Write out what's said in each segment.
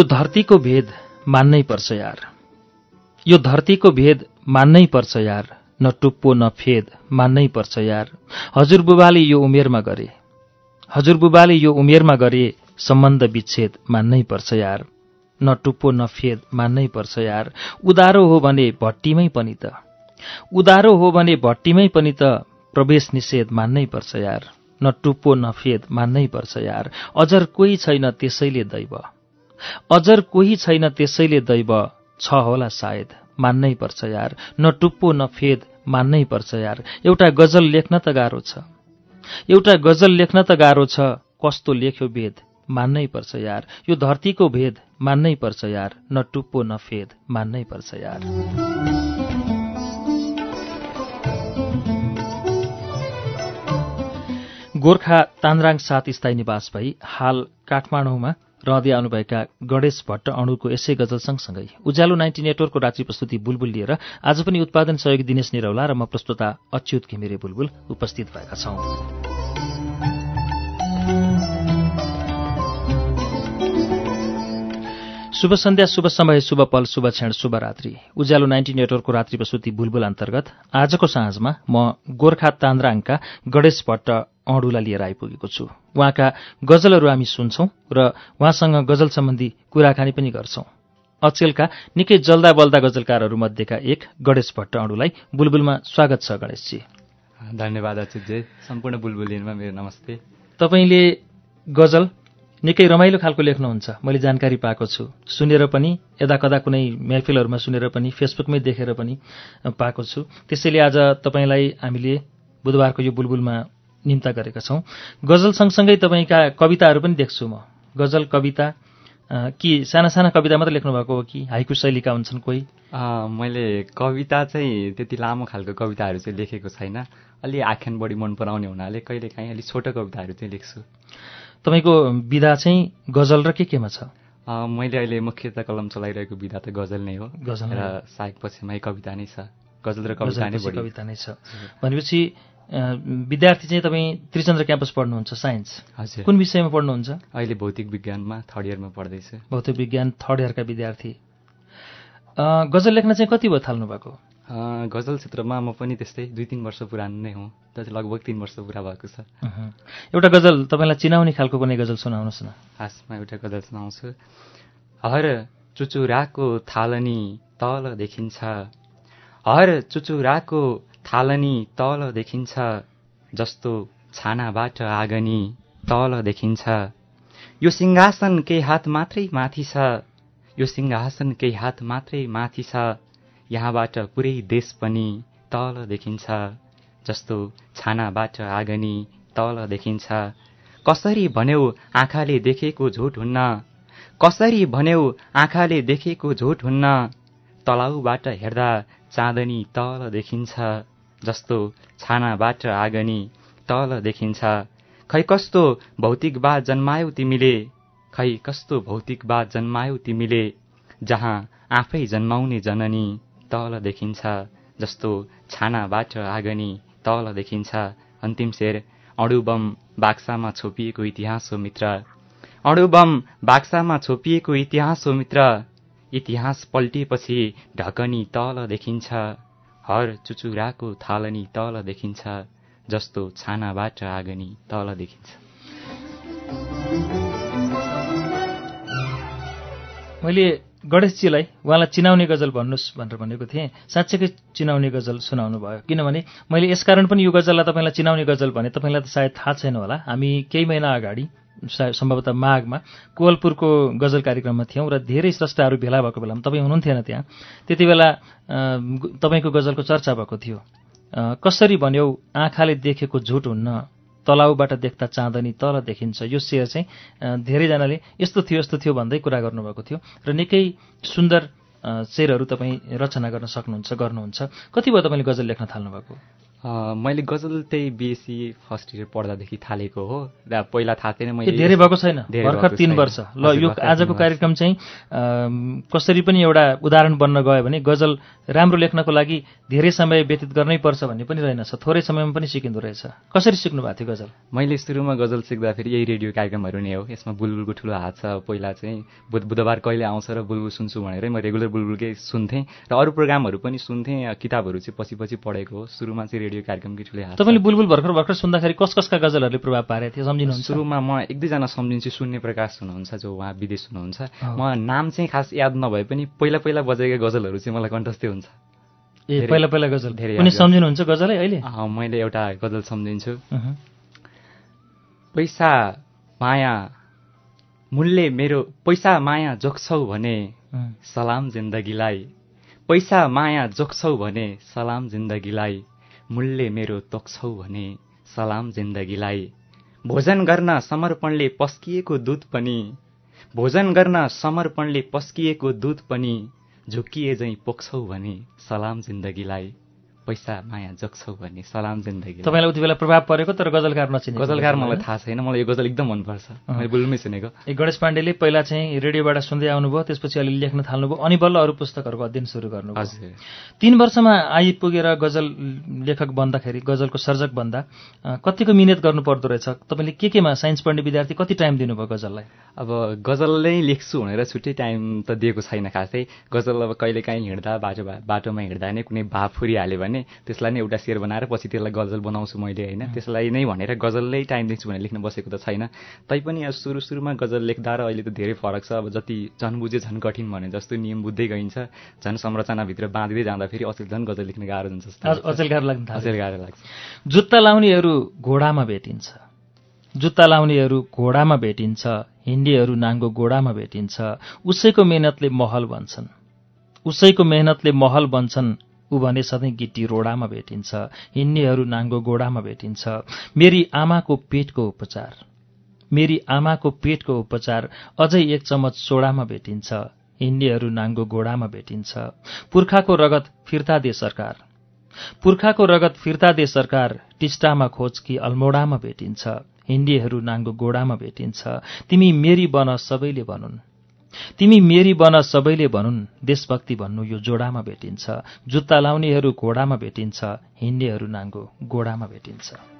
यो धरतीको भेद मान्नै पर्छ यार। यो धरतीको भेद मान्नै पर्छ यार न टुप्पो न फेद मान्नै पर्छ यार। हजुरबुबाले यो उमेरमा गरे। हजुरबुबाले यो उमेरमा गरे सम्बन्ध विच्छेद मान्नै पर्छ यार न टुप्पो न फेद मान्नै पर्छ यार। उदारो हो भने भट्टीमै पनि त। उदारो हो भने भट्टीमै पनि त प्रवेश निषेध मान्नै पर्छ यार न टुप्पो न फेद मान्नै पर्छ यार। अझर कोही छैन त्यसैले दैव। अजर कोही छैन त्यसैले दैव छ होला सायद। मान्नै पर्छ यार। न टुप्पो न फेद मान्नै पर्छ यार। एउटा गजल लेख्न त गाह्रो छ। एउटा गजल लेख्न त गाह्रो छ। कस्तो लेख्यो भेद? मान्नै पर्छ यार। यो धरतीको भेद। मान्नै पर्छ यार। न टुप्पो न फेद। मान्नै पर्छ यार। गोर्खा तान्द्राङ सात स्थायी निवास भई हाल काठमाडौँमा रहँदै आउनुभएका गणेश भट्ट अणुको यसै गजल सँगसँगै। उज्यालो नाइन्टी नेटवर्कको रात्रि प्रस्तुति बुलबुल लिएर आज पनि उत्पादन सहयोगी दिनेश निरौला र म प्रस्तुता अच्युत घिमिरे बुलबुल उपस्थित भएका छौं। शुभ सन्ध्या शुभ समय शुभ पल शुभ क्षण शुभ रात्रि। उज्यालो नाइन्टी नेटवर्कको रात्रि प्रस्तुति बुलबुल अन्तर्गत आजको साँझमा म गोर्खा तान्द्राङका गणेश भट्ट अडुलाई लिएर आइपुगेको छु। उहाँका गजलहरू हामी सुन्छौं र उहाँसँग गजल सम्बन्धी कुराकानी पनि गर्छौं। अचेलका निकै जल्दा बल्दा गजलकारहरू मध्येका एक गणेश भट्ट अडुलाई बुलबुलमा स्वागत छ गणेशजी। धन्यवाद अच्युतजी। सम्पूर्ण बुलबुलिनमा मेरो नमस्ते। तपाईँले गजल निकै रमाइलो खालको लेख्नुहुन्छ। मैले जानकारी पाएको छु। सुनेर पनि यदा कदा कुनै महफिलहरूमा सुनेर पनि फेसबुकमै देखेर पनि पाएको छु। त्यसैले आज तपाईँलाई हामीले बुधबारको यो बुलबुलमा निम्ता गरेका छौँ। गजल सँगसँगै तपाईँका कविताहरू पनि देख्छु म। गजल कविता कि साना साना कविता मात्रै लेख्नुभएको हो कि? हाइकु शैलीका हुन्छन् कोही? मैले कविता चाहिँ त्यति लामो खालको कविताहरू चाहिँ लेखेको छैन। अलि आख्यान बढी मन पराउने हुनाले कहिले काहीँ अलिक छोटो कविताहरू चाहिँ लेख्छु। तपाईँको विधा चाहिँ गजल र के केमा छ? मैले अहिले मुख्यतः कलम चलाइरहेको विधा त गजल नै हो। गजल र सायक पछिमै कविता नै छ। गजल र कविता नै कविता नै छ। भनेपछि विद्यार्थी चाहिँ तपाईँ त्रिचन्द्र क्याम्पस पढ्नुहुन्छ साइन्स। हजुर। कुन विषयमा पढ्नुहुन्छ? अहिले भौतिक विज्ञानमा थर्ड इयरमा पढ्दैछु। भौतिक विज्ञान थर्ड इयरका विद्यार्थी। गजल लेख्न चाहिँ कति भयो थाल्नु भएको गजल क्षेत्रमा म पनि त्यस्तै दुई तिन वर्ष पुरानो नै हुँ। जति लगभग तिन वर्ष पुरा भएको छ। एउटा गजल तपाईँलाई चिनाउने खालको कुनै गजल सुनाउनुहोस् न। खासमा एउटा गजल सुनाउँछु। हर चुचुराको थालनी तल देखिन्छ। हर चुचुराको थालनी तल देखिन्छ जस्तो छानाबाट आगनी तल देखिन्छ। यो सिंहासन केही हात मात्रै माथि छ यो सिंहासन केही हात मात्रै माथि छ यहाँबाट पुरै देश पनि तल देखिन्छ जस्तो छानाबाट आगनी तल देखिन्छ। कसरी भन्यौ आँखाले देखेको झोट हुन्न? कसरी भन्यौ आँखाले देखेको झोट हुन्न? तलाउबाट हेर्दा चाँदनी तल देखिन्छ। जस्तो छानाबाट आगनी तल देखिन्छ। खै कस्तो भौतिकवाद जन्मायौ तिमीले? खै कस्तो भौतिकवाद जन्मायौ तिमीले? जहाँ आफै जन्माउने जननी तल देखिन्छ जस्तो छानाबाट आगनी तल देखिन्छ। अन्तिम शेर अणुबम बाक्सामा छोपिएको इतिहास हो मित्र। अणुबम बाक्सामा छोपिएको इतिहास हो मित्र। इतिहास पल्टिएपछि ढकनी तल देखिन्छ। हर चुचुराको थालनी तल देखिन्छ जस्तो छानाबाट आगनी तल देखिन्छ। मैले गणेशजीलाई उहाँलाई चिनाउने गजल भन्नुहोस् भनेर भनेको थिएँ। साँच्चैकै चिनाउने गजल सुनाउनु भयो। किनभने मैले यसकारण पनि यो गजललाई तपाईँलाई चिनाउने गजल भने तपाईँलाई त सायद थाहा छैन होला। हामी केही महिना अगाडि सम्भवतः माघमा कोवलपुरको गजल कार्यक्रममा थियौँ र धेरै स्रष्टाहरू भेला भएको बेलामा तपाईँ हुनुहुन्थेन त्यहाँ। त्यति बेला तपाईँको गजलको चर्चा भएको थियो। कसरी भन्यौ आँखाले देखेको झुट हुन्न तलाउबाट देख्दा चाँदनी तल देखिन्छ यो शेर चाहिँ धेरैजनाले यस्तो थियो यस्तो थियो भन्दै कुरा गर्नुभएको थियो र निकै सुन्दर अ, शेरहरू तपाईँ रचना गर्न सक्नुहुन्छ गर्नुहुन्छ। कति भयो तपाईँले गजल लेख्न थाल्नुभएको? मैले गजल चाहिँ बिएससी फर्स्ट इयर पढ्दादेखि थालेको हो। र पहिला थाहा थिएन मैले धेरै भएको छैन। भर्खर तिन। वर्ष। ल यो आजको। कार्यक्रम चाहिँ कसरी पनि एउटा उदाहरण बन्न गयो भने गजल राम्रो लेख्नको लागि धेरै समय व्यतीत गर्नै पर्छ भन्ने पनि रहेनछ। थोरै समयमा पनि सिकिँदो रहेछ। कसरी सिक्नु भएको थियो गजल? मैले सुरुमा गजल सिक्दाखेरि यही रेडियो कार्यक्रमहरू नै हो। यसमा बुलबुलको ठुलो हात छ। पहिला चाहिँ बुध बुधबार कहिले आउँछ र बुलबुल सुन्छु भनेरै म रेगुलर बुलबुलकै सुन्थेँ। र अरू प्रोग्रामहरू पनि सुन्थेँ। किताबहरू चाहिँ पछि पछि पढेको हो। सुरुमा चाहिँ रेडियो कार्यक्रमकै ठुलो हात। तपाईँले बुलबुल भर्खर भर्खर सुन्दाखेरि कस कसका गजलहरूले प्रभाव पारेको थियो सम्झिनुहुन्छ? सुरुमा म एक दुईजना सम्झिन्छु शून्य प्रकाश हुनुहुन्छ जो उहाँ विदेश हुनुहुन्छ। म नाम चाहिँ खास याद नभए पनि पहिला पहिला बजेका गजलहरू चाहिँ मलाई कण्ठस्थै हुन्छ। ए पहिला पहिला गजल। धेरै कुनै सम्झिनुहुन्छ गजलै अहिले? मैले एउटा गजल सम्झिन्छु। पैसा माया मूल्य मेरो पैसा माया जोग्छौ भने। सलाम जिन्दगीलाई। पैसा माया जोग्छौ भने सलाम जिन्दगीलाई। मूल्य मेरो तोक्छौ भने सलाम जिन्दगीलाई। भोजन गर्न समर्पणले पस्किएको दुध पनि भोजन गर्न समर्पणले पस्किएको दुध पनि झुक्किए झैँ पोख्छौ भने सलाम जिन्दगीलाई। पैसा माया जोग्छौ भने सलाम जिन्दगीलाई तपाईँलाई उति बेला प्रभाव परेको तर गजलकार नचिने गजलकार मलाई थाहा छैन मलाई यो गजल एकदम मनपर्छ। मैले बुलमै सुनेको। ए गणेश पाण्डेले पहिला चाहिँ रेडियोबाट सुन्दै आउनुभयो त्यसपछि अलिअलि लेख्न थाल्नुभयो अनि बल्ल अरू पुस्तकहरूको अध्ययन सुरु गर्नुभयो। हजुर। तीन वर्षमा आइपुगेर गजल लेखक बन्दाखेरि गजलको सर्जक बन्दा कतिको मिहिनेत गर्नु पर्दो रहेछ? तपाईँले के केमा साइन्स पढ्ने विद्यार्थी कति टाइम दिनुभयो गजललाई? अब गजल नै लेख्छु भनेर छुट्टै टाइम त दिएको छैन खासै। गजल अब कहिलेकाहीँ हिँड्दा बाटो बाटोमा हिँड्दा नै कुनै भाव फुरिहाल्यो भने त्यसलाई नै एउटा शेर बनाएर पछि त्यसलाई गजल बनाउँछु मैले होइन? त्यसलाई नै भनेर गजललै टाइम दिन्छु भनेर लेख्न बसेको त छैन। तैपनि अब सुरु सुरुमा गजल लेख्दा र अहिले त धेरै फरक छ। अब जति झन् बुझे झन् कठिन भने जस्तो नियम बुझ्दै गइन्छ। झन् संरचनाभित्र बाँधिँदै जाँदाखेरि अचेल झन् गजल लेख्न गाह्रो हुन्छ लाग्छ। अचेल गाह्रो थाल्यो। अचेल गाह्रो लाग्छ। जुत्ता लाउनेहरू घोडामा भेटिन्छ। जुत्ता लाउनेहरू घोडामा भेटिन्छ। हिन्डीहरू नाङ्गो गोडामा भेटिन्छ। उसैको मेहनतले महल बन्छन् उसैको मेहनतले महल बन्छन् ऊ भने सधैँ गिट्टी रोडामा भेटिन्छ हिन्डीहरू नाङ्गो गोडामा भेटिन्छ। मेरी आमाको पेटको उपचार। मेरी आमाको पेटको उपचार अझै एक चमच सोडामा भेटिन्छ हिन्डीहरू नाङ्गो गोडामा भेटिन्छ। पुर्खाको रगत फिर्ता दे सरकार। पुर्खाको रगत फिर्ता दे सरकार टिस्टामा खोज कि अल्मोडामा भेटिन्छ हिन्डीहरू नाङ्गो गोडामा भेटिन्छ। तिमी मेरी बन सबैले भनुन्। तिमी मेरी बन सबैले भनुन् देशभक्ति भन्नु यो जोडामा भेटिन्छ। जुत्ता लाउनेहरू घोडामा भेटिन्छ हिन्डीहरू नाङ्गो गोडामा भेटिन्छ।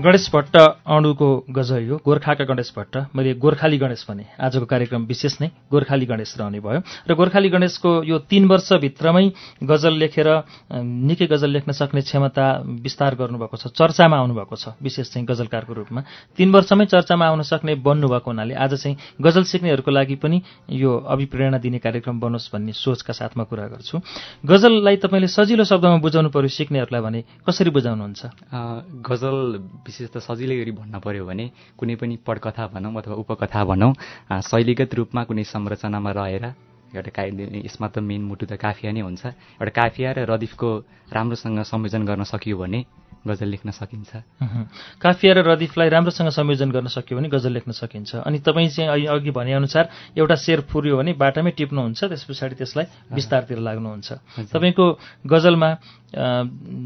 गणेश भट्ट अणुको गजल हो। गोर्खाका गणेश भट्ट। मैले गोर्खाली गणेश भने। आजको कार्यक्रम विशेष नै गोर्खाली गणेश रहने भयो। र गोर्खाली गणेशको यो तीन वर्षभित्रमै गजल लेखेर निकै गजल लेख्न सक्ने क्षमता विस्तार गर्नुभएको छ चर्चामा आउनुभएको छ विशेष चाहिँ गजलकारको रूपमा। तीन वर्षमै चर्चामा आउन सक्ने बन्नुभएको हुनाले आज चाहिँ गजल सिक्नेहरूको लागि पनि यो अभिप्रेरणा दिने कार्यक्रम बनोस् भन्ने सोचका साथमा कुरा गर्छु। गजललाई तपाईँले सजिलो शब्दमा बुझाउनु पर्यो सिक्नेहरूलाई भने कसरी बुझाउनुहुन्छ? गजल विशेष त सजिलै गरी भन्न पर्यो भने कुनै पनि पटकथा भनौँ अथवा उपकथा भनौँ शैलीगत रूपमा कुनै संरचनामा रहेर एउटा का यसमा त मेन मुटु त काफिया नै हुन्छ। एउटा काफिया र रदिफको राम्रोसँग संयोजन गर्न सकियो भने गजल लेख्न सकिन्छ। काफिया र रदिफलाई राम्रोसँग संयोजन गर्न सक्यो भने गजल लेख्न सकिन्छ। अनि तपाईँ चाहिँ अघि- भनेअनुसार एउटा शेर फुर्यो भने बाटामै टिप्नुहुन्छ त्यस पछाडि त्यसलाई विस्तारतिर लाग्नुहुन्छ। तपाईँको गजलमा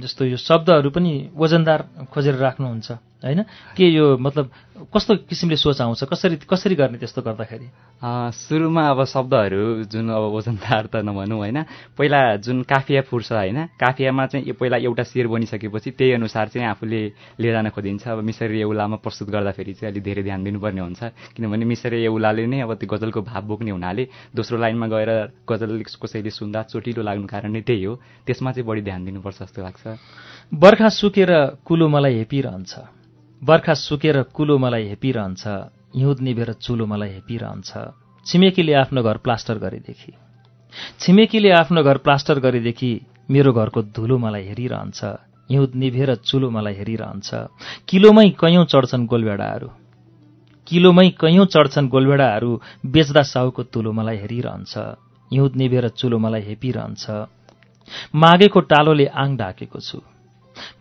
जस्तो यो शब्दहरू पनि वजनदार खोजेर राख्नुहुन्छ। होइन? के यो मतलब कस्तो किसिमले सोच आउँछ? कसरी कसरी गर्ने त्यस्तो गर्दाखेरि? सुरुमा अब शब्दहरू जुन अब वजनदार त नभनौँ होइन? पहिला जुन काफिया फुर्छ होइन? काफियामा चाहिँ पहिला एउटा शेर बनिसकेपछि त्यही अनुसार चाहिँ आफूले लिएर जान खोजिन्छ। अब मिसरी औलामा प्रस्तुत गर्दाखेरि चाहिँ अलिक धेरै ध्यान दिनुपर्ने हुन्छ। किनभने मिसरी औलाले नै अब त्यो गजलको भाव बोक्ने हुनाले दोस्रो लाइनमा गएर गजल कसैले सुन्दा चोटिलो लाग्नु कारण नै त्यही हो। त्यसमा चाहिँ बढी ध्यान दिनुपर्छ जस्तो लाग्छ। बर्खा सुकेर कुलो मलाई हेपिरहन्छ। बर्खा सुकेर कुलो मलाई हेपिरहन्छ हिउँद निभेर चुलो मलाई हेपिरहन्छ। छिमेकीले आफ्नो घर प्लास्टर गरेदेखि। छिमेकीले आफ्नो घर प्लास्टर गरेदेखि मेरो घरको धुलो मलाई हेरिरहन्छ हिउँद निभेर चुलो मलाई हेरिरहन्छ। किलोमै कैयौँ चढ्छन् गोलभेडाहरू। किलोमै कैयौँ चढ्छन् गोलभेडाहरू बेच्दा साउको तुलो मलाई हेरिरहन्छ हिउँद निभेर चुलो मलाई हेपिरहन्छ। मागेको टालोले आङ ढाकेको छु।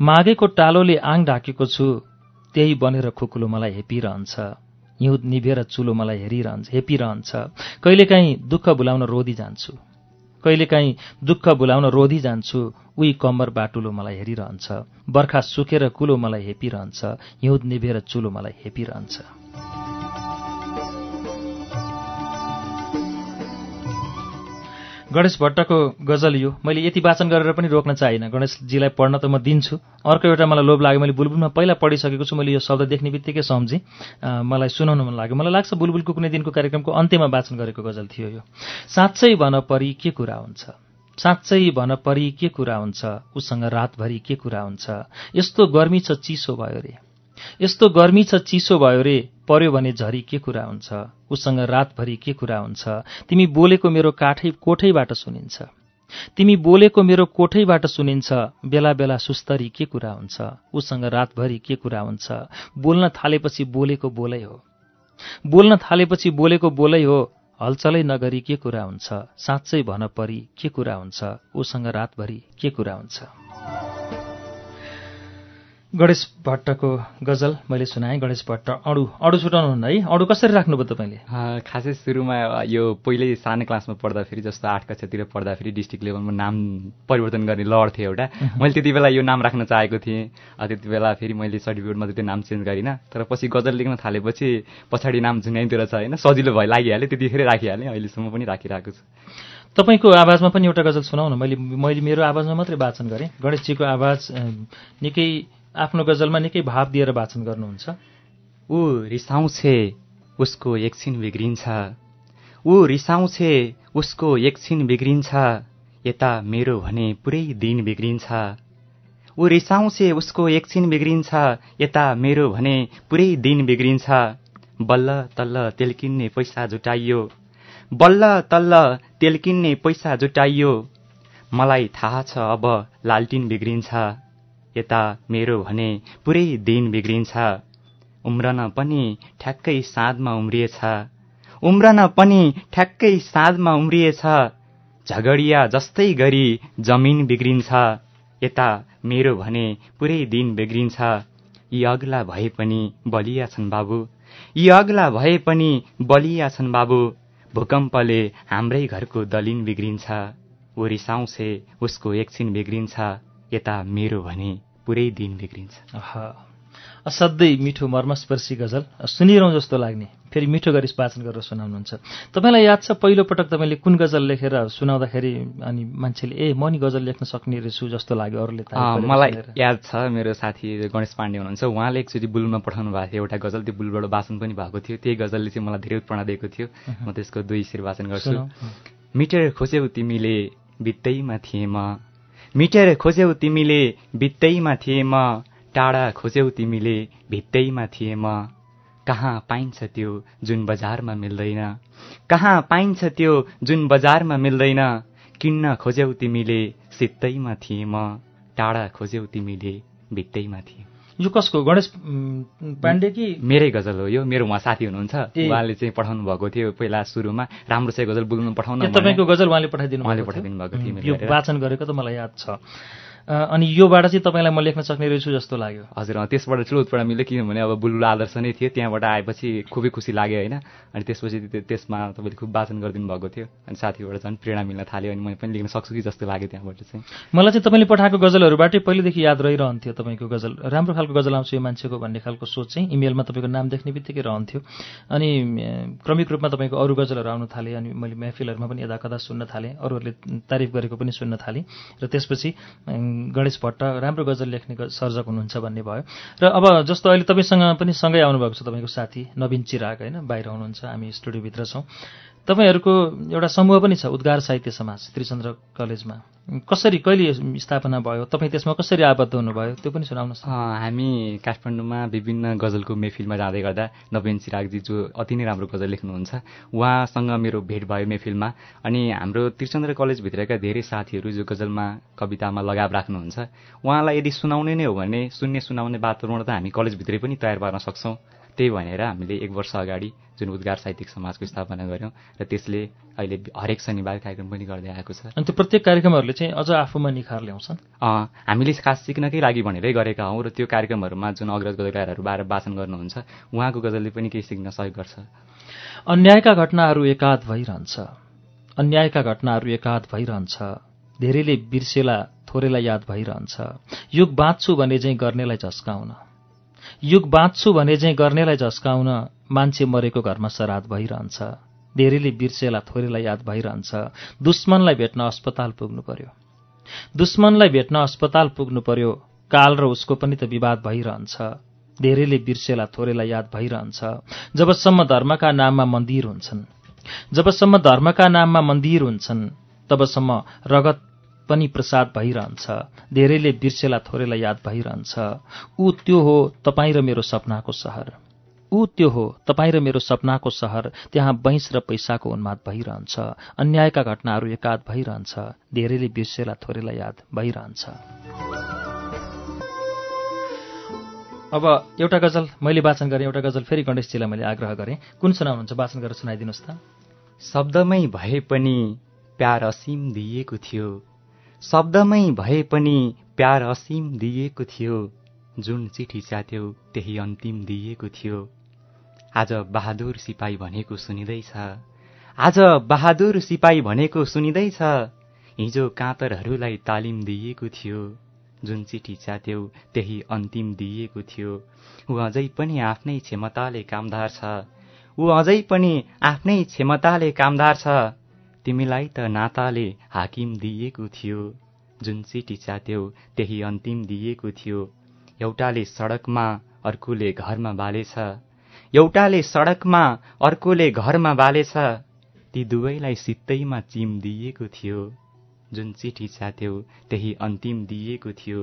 मागेको टालोले आङ ढाकेको छु त्यही बनेर खुकुलो मलाई हेपिरहन्छ। हिउँद निभेर चुलो मलाई हेरिरहन्छ हेपिरहन्छ। कहिलेकाहीँ दुःख भुलाउन रोधी जान्छु। कहिलेकाहीँ दुःख भुलाउन रोधी जान्छु। उही कम्बर बाटुलो मलाई हेरिरहन्छ। बर्खा सुकेर कुलो मलाई हेपिरहन्छ। हिउँद निभेर चुलो मलाई हेपिरहन्छ। गणेश भट्टको गजल यो। मैले यति वाचन गरेर पनि रोक्न चाहिनँ गणेशजीलाई पढ्न त म दिन्छु। अर्को एउटा मलाई लोभ लाग्यो मैले बुलबुलमा पहिला पढिसकेको छु मैले यो शब्द देख्ने बित्तिकै सम्झेँ। मलाई सुनाउन मन लाग्यो। मलाई लाग्छ बुलबुलको कुनै दिनको कार्यक्रमको अन्त्यमा वाचन गरेको गजल थियो यो। साँच्चै भन परि के कुरा हुन्छ? साँच्चै भन परि के कुरा हुन्छ? उसँग रातभरि के कुरा हुन्छ? यस्तो गर्मी छ चिसो भयो रे। यस्तो गर्मी छ चिसो भयो रे। पर्यो भने झरी के कुरा हुन्छ? उसँग रातभरि के कुरा हुन्छ? तिमी बोलेको मेरो काठै कोठैबाट सुनिन्छ। तिमी बोलेको मेरो कोठैबाट सुनिन्छ। बेला बेला सुस्तरी के कुरा हुन्छ? उसँग रातभरि के कुरा हुन्छ? बोल्न थालेपछि बोलेको बोलै हो। बोल्न थालेपछि बोलेको बोलै हो। हलचलै नगरी के कुरा हुन्छ? साँच्चै भन परी के कुरा हुन्छ? उसँग रातभरि के कुरा हुन्छ? गणेश भट्टको गजल मैले सुनाएँ। गणेश भट्ट अडु अडु छुटाउनुहुन्न है? अडु कसरी राख्नुभयो तपाईँले खासै सुरुमा यो पहिल्यै सानो क्लासमा पढ्दाखेरि जस्तो आठ कक्षातिर पढ्दाखेरि डिस्ट्रिक्ट लेभलमा नाम परिवर्तन गर्ने लड थियो एउटा। मैले त्यति बेला यो नाम राख्न चाहेको थिएँ। त्यति बेला फेरि मैले सर्टिफिकेटमा त्यो नाम चेन्ज गरिनँ। तर पछि गजल लेख्न थालेपछि पछाडि नाम झुन्याइतिर छ होइन? सजिलो भयो लागिहाल्यो। त्यतिखेर राखिहालेँ। अहिलेसम्म पनि राखिरहेको छु। तपाईँको आवाजमा पनि एउटा गजल सुनाउन। मैले मैले मेरो आवाजमा मात्रै वाचन गरेँ। गणेशजीको आवाज निकै आफ्नो गजलमा निकै भाव दिएर वाचन गर्नुहुन्छ। ऊ रिसाउँछे उसको एकछिन बिग्रिन्छ। ऊ रिसाउँछे उसको एकछिन बिग्रिन्छ। यता मेरो भने पुरै दिन बिग्रिन्छ। ऊ रिसाउँछे उसको एकछिन बिग्रिन्छ। यता मेरो भने पुरै दिन बिग्रिन्छ। बल्ल तल्ल तेल किन्ने पैसा जुटाइयो। बल्ल तल्ल तेल किन्ने पैसा जुटाइयो। मलाई थाहा छ अब लालटिन बिग्रिन्छ। यता मेरो भने पुरै दिन बिग्रिन्छ। उम्रन पनि ठ्याक्कै साँधमा उम्रिएछ। उम्रन पनि ठ्याक्कै साँधमा उम्रिएछ। झगडिया जस्तै गरी जमिन बिग्रिन्छ। यता मेरो भने पुरै दिन बिग्रिन्छ। यी अग्ला भए पनि बलिया छन् बाबु। यी अग्ला भए पनि बलिया छन् बाबु। भूकम्पले हाम्रै घरको दलिन बिग्रिन्छ। ऊ रिसाउँछे उसको एकछिन बिग्रिन्छ। यता मेरो भने पुरै दिन बिग्रिन्छ। असाध्यै मिठो मर्मस्पर्शी गजल सुनिरहँ जस्तो लाग्ने। फेरि मिठो गरी वाचन गरेर सुनाउनुहुन्छ। तपाईँलाई याद छ पहिलो पटक तपाईँले कुन गजल लेखेर सुनाउँदाखेरि अनि मान्छेले ए म नि गजल लेख्न सक्ने रहेछु जस्तो लाग्यो अरूले मलाई याद छ मेरो साथी गणेश पाण्डे हुनुहुन्छ। उहाँले एकचोटि बुलमा पठाउनु भएको थियो। एउटा गजल त्यो बुलबाट वाचन पनि भएको थियो। त्यही गजलले चाहिँ मलाई धेरै उत्प्रेरणा दिएको थियो। म त्यसको दुई शिर वाचन गर्छु। मिटर खोज्यौ तिमीले बित्तैमा थिएँ म। मिटेर खोज्यौ तिमीले भित्तैमा थिए म। टाढा खोज्यौ तिमीले भित्तैमा थिए म। कहाँ पाइन्छ त्यो जुन बजारमा मिल्दैन? कहाँ पाइन्छ त्यो जुन बजारमा मिल्दैन? किन्न खोज्यौ तिमीले सित्तैमा थिए म। टाढा खोज्यौ तिमीले भित्तैमा थिए यो कसको? गणेश पाण्डे कि मेरै गजल हो यो मेरो उहाँ साथी हुनुहुन्छ। उहाँले चाहिँ पठाउनु भएको थियो पहिला सुरुमा। राम्रो चाहिँ गजल बुल्नु पठाउनु तपाईँको गजल उहाँले पठाइदिनु उहाँले पठाइदिनु भएको थियो यो वाचन गरेको त मलाई याद छ। अनि योबाट चाहिँ तपाईँलाई म लेख्न सक्ने रहेछु जस्तो लाग्यो। हजुर त्यसबाट ठुलो उत्पन्न मिल्यो किनभने अब बुलबुल आदर्श नै थियो त्यहाँबाट आएपछि खुबै खुसी लाग्यो होइन। अनि त्यसपछि त्यसमा तपाईँले खुब वाचन गरिदिनु भएको थियो। अनि साथीबाट झन् प्रेरणा मिल्न थाल्यो अनि मैले पनि लेख्न सक्छु कि जस्तो लाग्यो त्यहाँबाट चाहिँ। मलाई चाहिँ तपाईँले पठाएको गजलहरूबाटै पहिलेदेखि याद रहिरहन्थ्यो तपाईँको गजल। राम्रो खालको गजल आउँछ यो मान्छेको भन्ने खालको सोच चाहिँ इमेलमा तपाईँको नाम देख्ने बित्तिकै रहन्थ्यो। अनि क्रमिक रूपमा तपाईँको अरू गजलहरू आउन थालेँ अनि मैले महफिलहरूमा पनि यदा कदा सुन्न थालेँ। अरूहरूले तारिफ गरेको पनि सुन्न थालेँ। र त्यसपछि गणेश भट्ट राम्रो गजल लेख्ने सर्जक हुनुहुन्छ भन्ने भयो। र अब जस्तो अहिले तपाईँसँग पनि सँगै आउनुभएको छ तपाईँको साथी नवीन चिराग होइन? बाहिर हुनुहुन्छ हामी स्टुडियोभित्र छौँ। तपाईँहरूको एउटा समूह पनि छ उद्गार साहित्य समाज त्रिचन्द्र कलेजमा। कसरी कहिले स्थापना भयो? तपाईँ त्यसमा कसरी आबद्ध हुनुभयो? त्यो पनि सुनाउनुहोस्। हामी काठमाडौँमा विभिन्न गजलको मेफिलमा जाँदै गर्दा नवीन चिरागजी जो अति नै राम्रो गजल लेख्नुहुन्छ। उहाँसँग मेरो भेट भयो मेफिलमा। अनि हाम्रो त्रिचन्द्र कलेजभित्रका धेरै साथीहरू जो गजलमा कवितामा लगाव राख्नुहुन्छ। उहाँलाई यदि सुनाउने नै हो भने सुन्ने सुनाउने वातावरण त हामी कलेजभित्रै पनि तयार पार्न सक्छौँ। त्यही भनेर हामीले एक वर्ष अगाडि जुन उद्गार साहित्यिक समाजको स्थापना गऱ्यौँ र त्यसले अहिले हरेक शनिबार कार्यक्रम पनि गर्दै आएको छ। अनि त्यो प्रत्येक कार्यक्रमहरूले चाहिँ अझ आफूमा निखार ल्याउँछन्? हामीले खास सिक्नकै लागि भनेरै गरेका हौँ र त्यो कार्यक्रमहरूमा जुन अग्रज गजलकारहरू बाह्र वाचन गर्नुहुन्छ उहाँको गजलले पनि केही सिक्न सहयोग गर्छ। अन्यायका घटनाहरू एकाध भइरहन्छ। अन्यायका घटनाहरू एकाध भइरहन्छ। धेरैले बिर्सेला थोरैलाई याद भइरहन्छ। युग बाँच्छु भने चाहिँ गर्नेलाई झस्काउन। युग बाँच्छु भने चाहिँ गर्नेलाई झस्काउन मान्छे मरेको घरमा श्राद्ध भइरहन्छ। धेरैले बिर्सेला थोरैलाई याद भइरहन्छ। दुश्मनलाई भेट्न अस्पताल पुग्नु पर्यो दुश्मनलाई भेट्न अस्पताल पुग्नु पर्यो काल र उसको पनि त विवाद भइरहन्छ। धेरैले बिर्सेला थोरैलाई याद भइरहन्छ। जबसम्म धर्मका नाममा मन्दिर हुन्छन्। जबसम्म धर्मका नाममा मन्दिर हुन्छन् तबसम्म रगत पनि प्रसाद भइरहन्छ। धेरैले बिर्सेला थोरैलाई याद भइरहन्छ। ऊ त्यो हो तपाईँ र मेरो सपनाको सहर। ऊ त्यो हो तपाईँ र मेरो सपनाको सहर। त्यहाँ बैंस र पैसाको उन्माद भइरहन्छ। अन्यायका घटनाहरू एकाद भइरहन्छ। धेरैले बिर्सेला थोरैलाई याद भइरहन्छ। अब एउटा गजल मैले वाचन गरेँ एउटा गजल फेरि गणेशजीलाई मैले आग्रह गरेँ। कुन सुनाउनुहुन्छ? वाचन गरेर सुनाइदिनुहोस् त। शब्दमै भए पनि प्यार असीम दिएको थियो। शब्दमै भए पनि प्यार असीम दिएको थियो। जुन चिठी च्यात्यौ त्यही अन्तिम दिएको थियो। आज बहादुर सिपाही भनेको सुनिँदैछ। आज बहादुर सिपाही भनेको सुनिँदैछ। हिजो काँतरहरूलाई तालिम दिएको थियो। जुन चिठी च्यात्यौ त्यही अन्तिम दिएको थियो। ऊ अझै पनि आफ्नै क्षमताले कामदार छ। ऊ अझै पनि आफ्नै क्षमताले कामदार छ। तिमीलाई त नाताले हाकिम दिएको थियो। जुन चिठी च्यात्यौ त्यही अन्तिम दिएको थियो। एउटाले सडकमा अर्कोले घरमा बालेछ। एउटाले सडकमा अर्कोले घरमा बालेछ। ती दुवैलाई सित्तैमा चिम दिएको थियो। जुन चिठी च्यात्यौ त्यही अन्तिम दिएको थियो।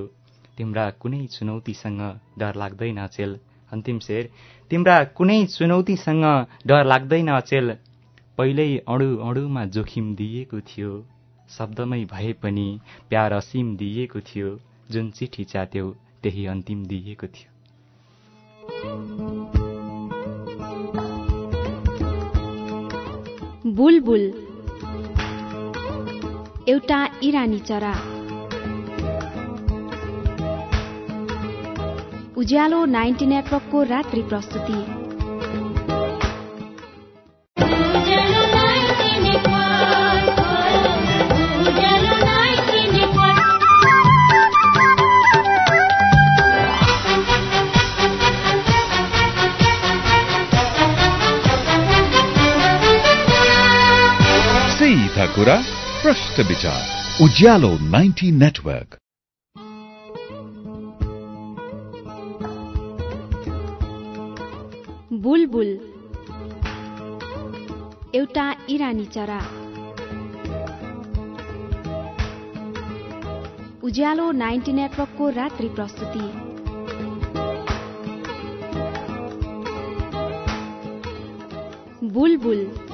तिम्रा कुनै चुनौतीसँग डर लाग्दैन अचेल। अन्तिम शेर तिम्रा कुनै चुनौतीसँग डर लाग्दैन अचेल। पहिल्यै अणु अणुमा जोखिम दिएको थियो। शब्दमै भए पनि प्यार असीम दिएको थियो। जुन चिठी च्यात्यौ त्यही अन्तिम दिएको थियो। बुलबुल। एउटा इरानी चरा। उज्यालो नाइन्टी नेटवर्कको रात्रि प्रस्तुति। प्रश्न विचार उज्यालो नाइन्टी नेटवर्क बुलबुल। एउटा इरानी चरा। उज्यालो नाइन्टी नेटवर्कको रात्रि प्रस्तुति। बुलबुल।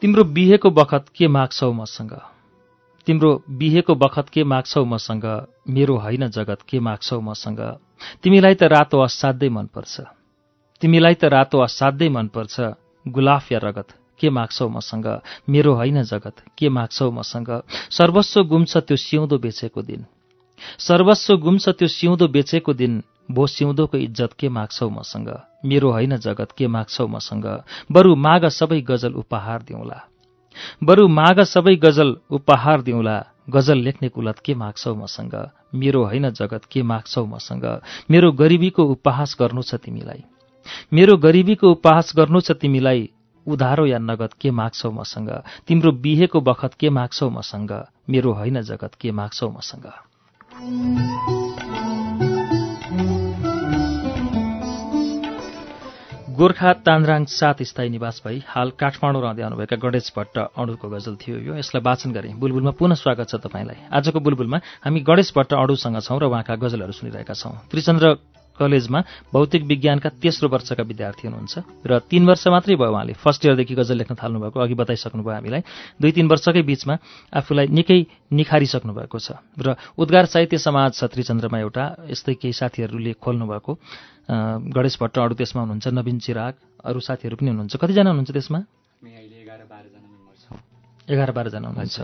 तिम्रो बिहेको बखत के माग्छौ मसँग? तिम्रो बिहेको बखत के माग्छौ मसँग? मेरो होइन जगत के माग्छौ मसँग? तिमीलाई त रातो असाध्यै मनपर्छ। तिमीलाई त रातो असाध्यै मनपर्छ। गुलाफ या रगत के माग्छौ मसँग? मेरो होइन जगत के माग्छौ मसँग? सर्वस्व गुम्छ त्यो सिउँदो बेचेको दिन। सर्वस्व गुम्छ त्यो सिउँदो बेचेको दिन भो सिउँदोको इज्जत के माग्छौ मसँग? मेरो होइन जगत के माग्छौ मसँग? बरु माग सबै गजल उपहार दिउँला। बरु माग सबै गजल उपहार दिउँला। गजल लेख्ने कुलत के माग्छौ मसँग? मेरो होइन जगत के माग्छौ मसँग? मेरो गरिबीको उपहास गर्नु छ तिमीलाई। मेरो गरिबीको उपहास गर्नु छ तिमीलाई। उधारो या नगद के माग्छौ मसँग? तिम्रो बिहेको बखत के माग्छौ मसँग? मेरो होइन जगत के माग्छौ मसँग? गोर्खा तान्द्राङ सात स्थायी निवास भई हाल काठमाडौँ रहँदै आउनुभएका गणेश भट्ट अणुको गजल थियो यो। यसलाई वाचन गरे बुलबुलमा पुनः स्वागत छ तपाईँलाई। आजको बुलबुलमा हामी गणेश भट्ट अणुसँग छौँ र उहाँका गजलहरू सुनिरहेका छौँ। त्रिचन्द्र कलेजमा भौतिक विज्ञानका तेस्रो वर्षका विद्यार्थी हुनुहुन्छ र तीन वर्ष मात्रै भयो उहाँले। फर्स्ट इयरदेखि गजल लेख्न थाल्नुभएको अघि बताइसक्नुभयो हामीलाई। दुई तिन वर्षकै बिचमा आफूलाई निकै निखारिसक्नु भएको छ। र उद्गार साहित्य समाज छत्रीचन्द्रमा एउटा यस्तै केही साथीहरूले खोल्नुभएको गणेश भट्ट अरू त्यसमा हुनुहुन्छ नवीन चिराग अरू साथीहरू पनि हुनुहुन्छ। कतिजना हुनुहुन्छ त्यसमा? एघार बाह्रजना हुनुहुन्छ।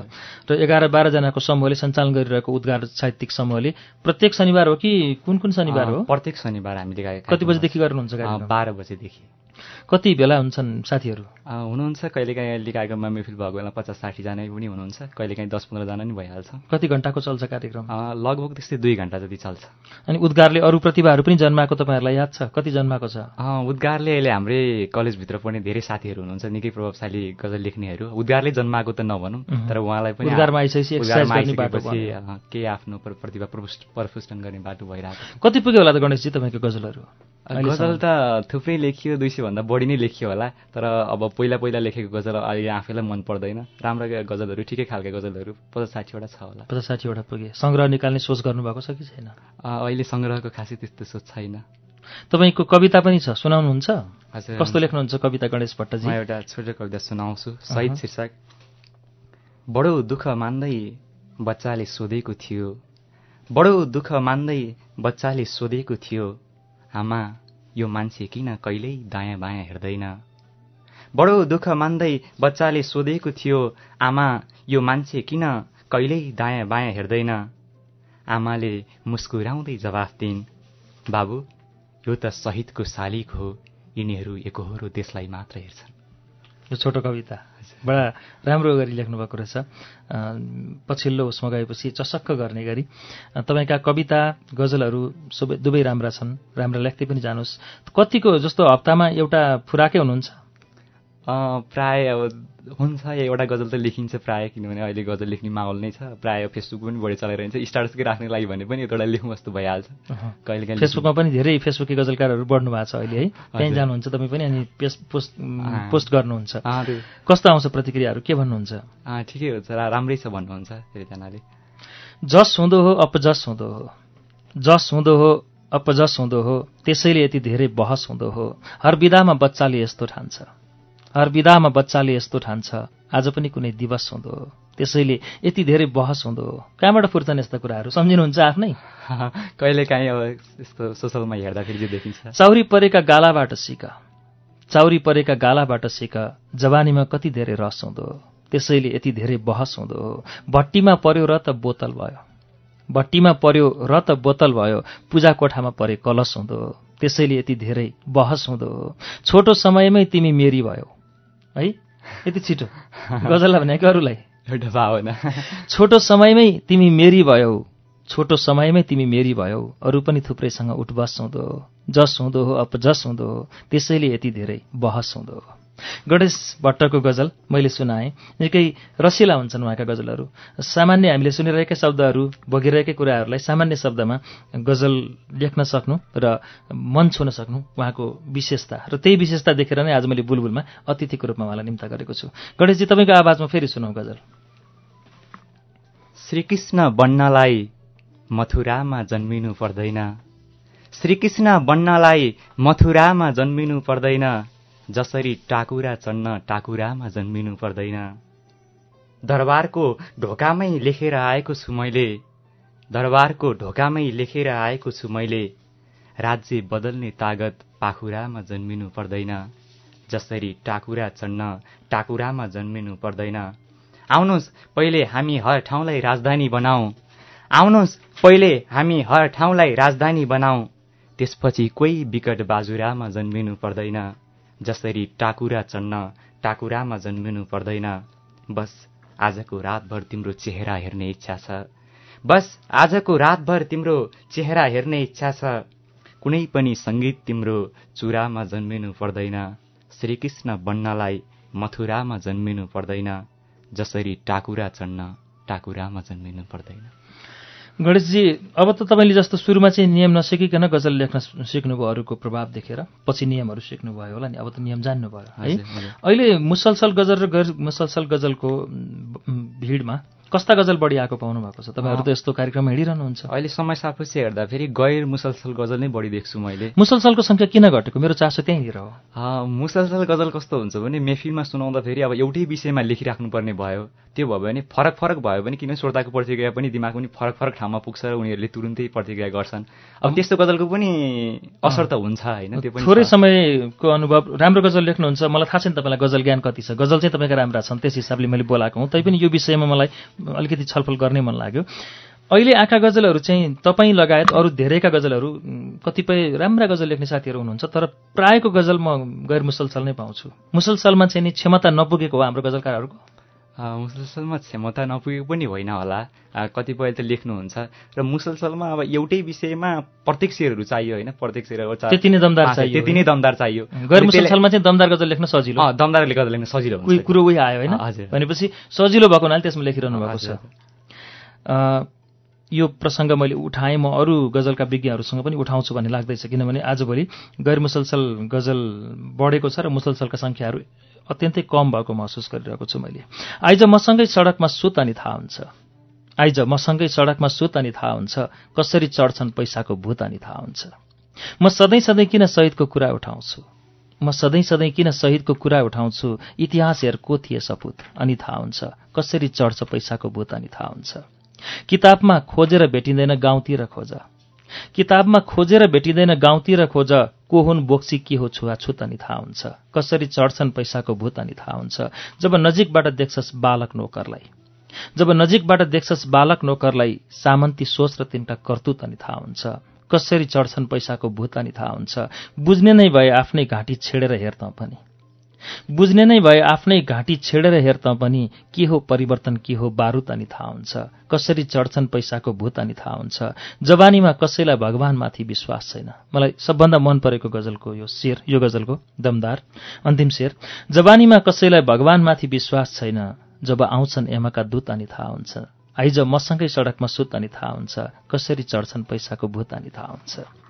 र एघार बाह्रजनाको समूहले सञ्चालन गरिरहेको उद्गार साहित्यिक समूहले प्रत्येक शनिबार हो कि कुन कुन शनिबार हो? प्रत्येक शनिबार हामीले कति बजीदेखि गर्नुहुन्छ बाह्र बजेदेखि। कति भेला हुन्छन् साथीहरू? हुनुहुन्छ। कहिलेकाहीँ अहिले कार्यक्रममा मेफिल भएको बेला पचास साठीजना पनि हुनुहुन्छ। कहिलेकाहीँ दस पन्ध्रजना नि भइहाल्छ। कति घन्टाको चल्छ कार्यक्रम? लगभग त्यस्तै दुई घन्टा जति चल्छ। अनि उद्गारले अरू प्रतिभाहरू पनि जन्माएको तपाईँहरूलाई याद छ? कति जन्माएको छ? उद्गारले अहिले हाम्रै कलेजभित्र पनि धेरै साथीहरू हुनुहुन्छ। निकै प्रभावशाली गजल लेख्नेहरू। उद्गारले जन्माएको त नभनौँ तर उहाँलाई पनि उद्गारमा आइसकेपछि केही आफ्नो प्रतिभा प्रफुष्टन गर्ने बाटो भइरहेको कति पुग्यो होला त गणेशजी तपाईँको गजलहरू? गजल त थुप्रै लेखियो दुई सयभन्दा बढी नै लेखियो होला तर अब पहिला पहिला लेखेको गजल अहिले आफैलाई मन पर्दैन। राम्रा गजलहरू ठिकै खालका गजलहरू पचास साठीवटा छ होला। पचास साठीवटा पुगे। सङ्ग्रह निकाल्ने सोच गर्नुभएको छ कि छैन? अहिले सङ्ग्रहको खासै त्यस्तो सोच छैन। तपाईँको कविता पनि छ सुनाउनुहुन्छ? हजुर। कस्तो लेख्नुहुन्छ कविता गणेश भट्टजी? म एउटा छोटो कविता सुनाउँछु सहित शीर्षक बडो दुःख मान्दै बच्चाले सोधेको थियो। बडो दुःख मान्दै बच्चाले सोधेको थियो। आमा यो मान्छे किन कहिल्यै दायाँ बायाँ हेर्दैन? बडो दुःख मान्दै बच्चाले सोधेको थियो आमा यो मान्छे किन कहिल्यै दायाँ बायाँ हेर्दैन? आमाले मुस्कुराउँदै जवाफ दिन् बाबु यो त शहीदको शालिक हो यिनीहरू एकहोरो देशलाई मात्र हेर्छन्। यो छोटो कविता। बडा राम्रो गरी लेख्नुभएको रहेछ। पछिल्लो उसमा गएपछि चसक्क गर्ने गरी। तपाईँका कविता गजलहरू सबै दुवै राम्रा छन्। राम्रा लेख्दै पनि जानुहोस्। कतिको जस्तो हप्तामा एउटा फुराकै हुनुहुन्छ? प्राय अब हुन्छ एउटा गजल त लेखिन्छ प्राय किनभने अहिले गजल लेख्ने माहौल नै छ। प्राय फेसबुक पनि बढी चलाइरहन्छ। स्टाटसकै राख्ने लागि भने पनि एउटा लेखौँ जस्तो भइहाल्छ। कहिले काहीँ फेसबुकमा पनि धेरै फेसबुकी गजलकारहरू बढ्नु भएको छ अहिले है? त्यहीँ जानुहुन्छ तपाईँ पनि अनि पोस्ट पोस्ट गर्नुहुन्छ। कस्तो आउँछ प्रतिक्रियाहरू? के भन्नुहुन्छ? ठिकै हुन्छ राम्रै छ भन्नुहुन्छ धेरैजनाले। जस हुँदो हो अपजस हुँदो हो। जस हुँदो हो अपजस हुँदो हो। त्यसैले यति धेरै बहस हुँदो हो। हर विधामा बच्चाले यस्तो ठान्छ। हर विधामा बच्चाले यस्तो ठान्छ आज पनि कुनै दिवस हुँदो। हो त्यसैले यति धेरै बहस हुँदो। हो कहाँबाट फुर्छन् यस्ता कुराहरू? सम्झिनुहुन्छ आफ्नै? कहिले काहीँ अब यस्तो सोसलमा हेर्दाखेरि चाहिँ देखिन्छ। चाउरी परेका गालाबाट सिक। चाउरी परेका गालाबाट सिक। जवानीमा कति धेरै रस हुँदो। हो त्यसैले यति धेरै बहस हुँदो। हो भट्टीमा पर्यो र त बोतल भयो। भट्टीमा पर्यो र त बोतल भयो। पूजा कोठामा परे कलश हुँदो। हो त्यसैले यति धेरै बहस हुँदो। हो छोटो समयमै तिमी मेरी भयो। है? यति छिटो। गजललाई भने कि अरूलाई एउटा भावना। छोटो समयमै तिमी मेरी भयौ। छोटो समयमै तिमी मेरी भयौ। अरू पनि थुप्रैसँग उठबस हुँदो हो जस हुँदो हो अपजस हुँदो हो। त्यसैले यति धेरै बहस हुँदो हो। गणेश भट्टको गजल मैले सुनाएँ। निकै रसिला हुन्छन् उहाँका गजलहरू। सामान्य हामीले सुनिरहेका शब्दहरू भोगिरहेकै कुराहरूलाई सामान्य शब्दमा गजल लेख्न सक्नु र मन छुन सक्नु उहाँको विशेषता। र त्यही विशेषता देखेर नै आज मैले बुलबुलमा अतिथिको रूपमा उहाँलाई निम्ता गरेको छु। गणेशजी तपाईँको आवाजमा फेरि सुनौ गजल। श्रीकृष्ण बन्नलाई मथुरामा जन्मिनु पर्दैन। श्रीकृष्ण बन्नलाई मथुरामा जन्मिनु पर्दैन। जसरी टाकुरा चढ्न टाकुरामा जन्मिनु पर्दैन। दरबारको ढोकामै लेखेर आएको छु मैले दरबारको ढोकामै लेखेर आएको छु मैले राज्य बदल्ने तागत पाखुरामा जन्मिनु पर्दैन जसरी टाकुरा चढ्न टाकुरामा जन्मिनु पर्दैन। आउनुहोस् पहिले हामी हर ठाउँलाई राजधानी बनाऊ। आउनुहोस् पहिले हामी हर ठाउँलाई राजधानी बनाऊ। त्यसपछि कोही विकट बाजुरामा जन्मिनु पर्दैन। जसरी टाकुरा चढ्न टाकुरामा जन्मिनु पर्दैन। बस आजको रातभर तिम्रो चेहरा हेर्ने इच्छा छ। बस आजको रातभर तिम्रो चेहरा हेर्ने इच्छा छ। कुनै पनि सङ्गीत तिम्रो चुरामा जन्मिनु पर्दैन। श्रीकृष्ण बन्नलाई मथुरामा जन्मिनु पर्दैन। जसरी टाकुरा चढ्न टाकुरामा जन्मिनु पर्दैन। गणेशजी अब त तपाईँले जस्तो सुरुमा चाहिँ नियम नसिकिकन गजल लेख्न सिक्नुभयो अरूको प्रभाव देखेर पछि नियमहरू सिक्नुभयो होला नि अब त नियम जान्नुभयो है? अहिले मुसलसल गजल र गैर मुसलसल गजलको भिडमा कस्ता गजल बढी आएको पाउनु भएको छ? तपाईँहरू त यस्तो कार्यक्रम हिँडिरहनुहुन्छ अहिले समय सापेक्ष हेर्दाखेरि गैर मुसलसल गजल नै बढी देख्छु मैले। मुसलसलको सङ्ख्या किन घटेको? मेरो चासो त्यहीँनिर हो। मुसलसल गजल कस्तो हुन्छ भने मेफिलमा सुनाउँदाखेरि अब एउटै विषयमा लेखिराख्नुपर्ने भयो। त्यो भयो भने फरक फरक भयो भने किन श्रोताको प्रतिक्रिया पनि दिमाग पनि फरक फरक ठाउँमा पुग्छ र उनीहरूले तुरुन्तै प्रतिक्रिया गर्छन्। अब त्यस्तो गजलको पनि असर त हुन्छ होइन त्यो पनि थोरै। समयको अनुभव राम्रो गजल लेख्नुहुन्छ मलाई थाहा छैन तपाईँलाई गजल ज्ञान कति छ। गजल चाहिँ तपाईँका राम्रा छन् त्यस हिसाबले मैले बोलाएको हुँ। तैपनि यो विषयमा मलाई अलिकति छलफल गर्ने मन लाग्यो। अहिले आएका गजलहरू चाहिँ तपाईँ लगायत अरू धेरैका गजलहरू कतिपय राम्रा गजल लेख्ने साथीहरू हुनुहुन्छ तर प्रायको गजल म गैर मुसलसल नै पाउँछु। मुसलसलमा चाहिँ नि क्षमता नपुगेको हो हाम्रो गजलकारहरूको। मुसलसलमा क्षमता नपुगेको पनि होइन होला। कतिपय त लेख्नुहुन्छ। र मुसलसलमा अब एउटै विषयमा प्रत्येक शेरहरू चाहियो होइन? प्रत्येक शेरहरू चार- त्यति नै दमदार चाहियो, त्यति नै दमदार चाहियो। गैर मुसलसलमा चाहिँ दमदार गजल लेख्न सजिलो। अँ, दमदारले गर्दा लेख्न सजिलो कुरो उही आयो होइन? हजुर। भनेपछि सजिलो भएको हुनाले त्यसमा लेखिरहनु भएको छ। यो प्रसङ्ग मैले उठाएँ। म अरू गजलका विज्ञहरूसँग पनि उठाउँछु भन्ने लाग्दैछ। किनभने आजभोलि गैर मुसलसल गजल बढेको छ र मुसलसलका सङ्ख्याहरू अत्यन्तै कम भएको महसुस गरिरहेको छु मैले। आइज मसँगै सडकमा सुत अनि थाहा हुन्छ। आइज मसँगै सडकमा सुत अनि थाहा हुन्छ। कसरी चढ्छन् पैसाको भूत अनि थाहा हुन्छ। म सधैँ सधैँ किन शहीदको कुरा उठाउँछु? म सधैँ सधैँ किन शहीदको कुरा उठाउँछु? इतिहास हेर को थिए सपुत अनि थाहा हुन्छ। कसरी चढ्छ पैसाको भूत अनि थाहा हुन्छ। किताबमा खोजेर भेटिँदैन गाउँतिर खोज। किताबमा खोजेर भेटिँदैन गाउँतिर खोज को हुन् बोक्सी के हो छुवाछुत अनि थाहा हुन्छ। कसरी चढ्छन् पैसाको भूत अनि थाहा हुन्छ। जब नजिकबाट देख्छस् बालक नोकरलाई। जब नजिकबाट देख्छस् बालक नोकरलाई सामन्ती सोच र तिनका कर्तुत अनि थाहा हुन्छ। कसरी चढ्छन् पैसाको भूत अनि थाहा हुन्छ। बुझ्ने नै भए आफ्नै घाँटी छेडेर हेर्त पनि। बुझ्ने नै भए आफ्नै घाँटी छेडेर हेर्त पनि के हो परिवर्तन के हो बारुद अनि थाहा हुन्छ। कसरी चढ्छन् पैसाको भूत अनि थाहा हुन्छ। जवानीमा कसैलाई भगवानमाथि विश्वास छैन। मलाई सबभन्दा मन परेको गजलको यो शेर यो गजलको दमदार अन्तिम शेर। जवानीमा कसैलाई भगवानमाथि विश्वास छैन। जब आउँछन् यमका दूत अनि थाहा हुन्छ। आइज मसँगै सडकमा सुत अनि थाहा हुन्छ। कसरी चढ्छन् पैसाको भूत अनि थाहा हुन्छ।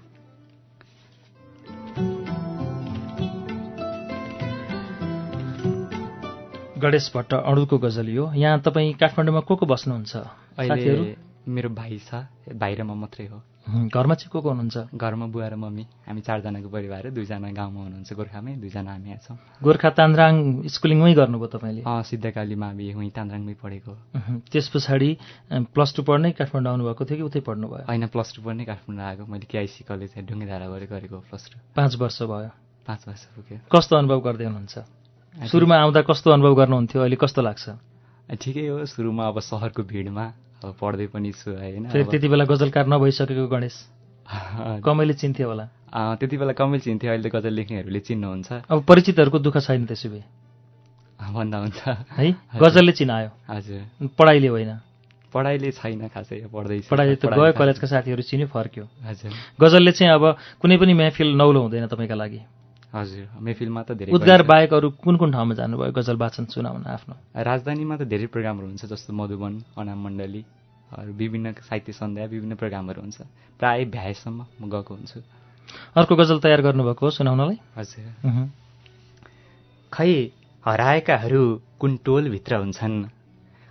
गणेश भट्ट अणुको गजल यो। यहाँ तपाईँ काठमाडौँमा को को बस्नुहुन्छ? साथीहरू? मेरो भाइ छ भाइ र म मात्रै हो। घरमा चाहिँ को को हुनुहुन्छ? घरमा बुवा र मम्मी। हामी चारजनाको परिवार दुईजना गाउँमा हुनुहुन्छ गोर्खामै दुईजना हामी यहाँ छौँ। गोर्खा तान्द्राङ स्कुलिङमै गर्नुभयो तपाईँले? अँ सिद्धकाली मावि उहीँ तान्द्राङमै पढेको त्यस पछाडि प्लस टू पढ्नै काठमाडौँ आउनुभएको थियो कि उतै पढ्नुभयो? होइन प्लस टू पढ्ने काठमाडौँ आएको। मैले केआइसी कलेज ढुङ्गेधाराबाट गरेको प्लस टू। पाँच वर्ष भयो। पाँच वर्ष पुग्यो। कस्तो अनुभव गर्दै हुनुहुन्छ? सुरुमा आउँदा कस्तो अनुभव गर्नुहुन्थ्यो? अहिले कस्तो लाग्छ? ठिकै हो सुरुमा अब सहरको भिडमा अब पढ्दै पनि छु होइन। त्यति बेला गजलकार नभइसकेको गणेश। कमैले चिन्थ्यो होला। त्यति बेला कमेल चिन्थ्यो अहिले गजल लेख्नेहरूले चिन्नुहुन्छ। अब परिचितहरूको दुःख छैन त्यसो भए। भन्दा हुन्छ। है? गजलले चिनायो। हजुर। पढाइले होइन। पढाइले छैन खासै पढ्दैछु पढाइले त गयो कलेजका साथीहरू चिन्यो फर्क्यो। हजुर। गजलले चाहिँ अब कुनै पनि महफिल नौलो हुँदैन तपाईँका लागि। हजुर मेफिलमा त धेरै उद्गार। बाहेक अरू कुन कुन ठाउँमा जानुभयो? गजल वाचन सुनाउन आफ्नो। राजधानीमा त धेरै प्रोग्रामहरू हुन्छ जस्तो मधुबन अनाम मण्डली विभिन्न साहित्य सन्ध्या विभिन्न प्रोग्रामहरू हुन्छ। प्राय भ्याएसम्म म गएको हुन्छु। अर्को गजल तयार गर्नुभएको हो सुनाउनलाई? हजुर। खै हराएकाहरू कुन टोलभित्र हुन्छन्?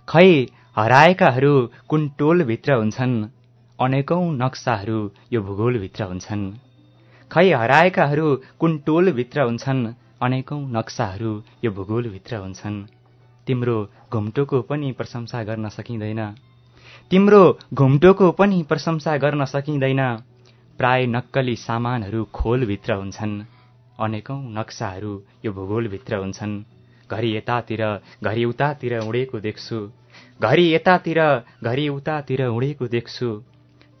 खै हराएकाहरू कुन टोलभित्र हुन्छन्? अनेकौँ नक्साहरू यो भूगोलभित्र हुन्छन्। खै हराएकाहरू कुन टोलभित्र हुन्छन् अनेकौँ नक्साहरू यो भूगोलभित्र हुन्छन्। तिम्रो घुम्टोको पनि प्रशंसा गर्न सकिँदैन। तिम्रो घुम्टोको पनि प्रशंसा गर्न सकिँदैन। प्राय नक्कली सामानहरू खोलभित्र हुन्छन् अनेकौँ नक्साहरू यो भूगोलभित्र हुन्छन्। घरि यतातिर घरि उतातिर उडेको देख्छु। घरि यतातिर घरि उतातिर उडेको देख्छु।